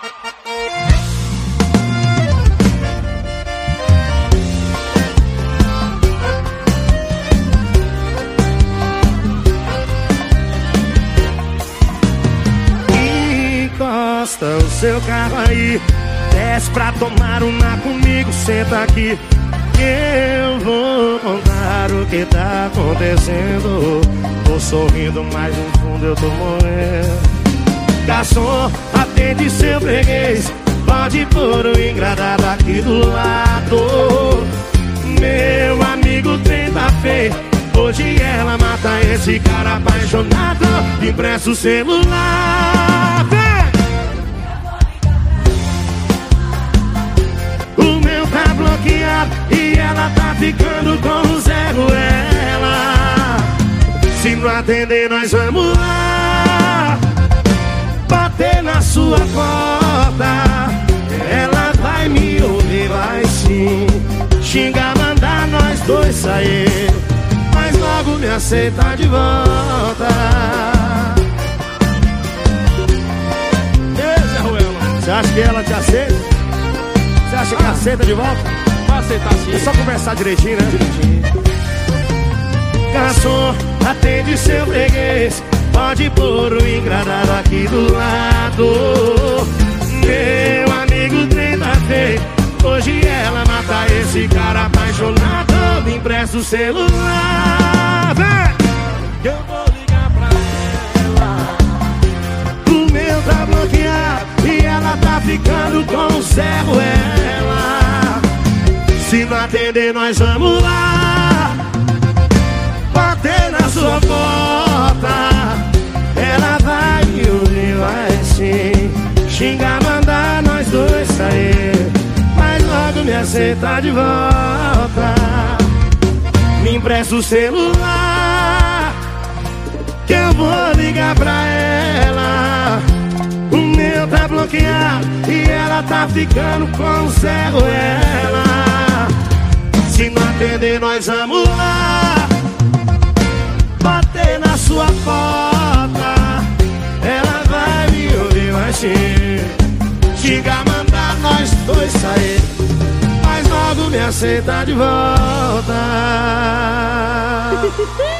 Encosta o seu carro aí Desce pra tomar uma comigo, senta aqui Eu vou contar o que tá acontecendo. Tô sorrindo, mas no fundo eu tô morrendo Garçom, atende seu freguês Pode pôr o engradado aqui do lado. Meu amigo, feio Hoje ela mata esse cara apaixonado Empresta o celular! O meu tá bloqueado E ela tá ficando com o Zé Ruela Se não atender nós vamos lá aceita de volta Ei. Você acha que ela te aceita? Você acha que aceita de volta? Vai aceitar sim. É só conversar direitinho, né? Garçom, atende seu freguês Pode pôr o engradado aqui do lado Meu amigo trem tá Hoje ela mata esse cara apaixonado Me empresta o celular Eu vou ligar pra ela. O meu tá bloqueado E ela tá ficando com o Zé Ruela. Se não atender nós vamos lá. Bater na sua porta. Ela vai me ouvir, vai sim. Xingar, mandar nós dois sair. Mas logo me aceita de volta Me empresta o celular Que eu vou ligar pra ela. O meu tá bloqueado E ela tá ficando com o Zé Ruela Se não atender nós vamos lá. Bater na sua porta Ela vai me ouvir, vai sim Xingar, mandar nós dois sair me aceita de volta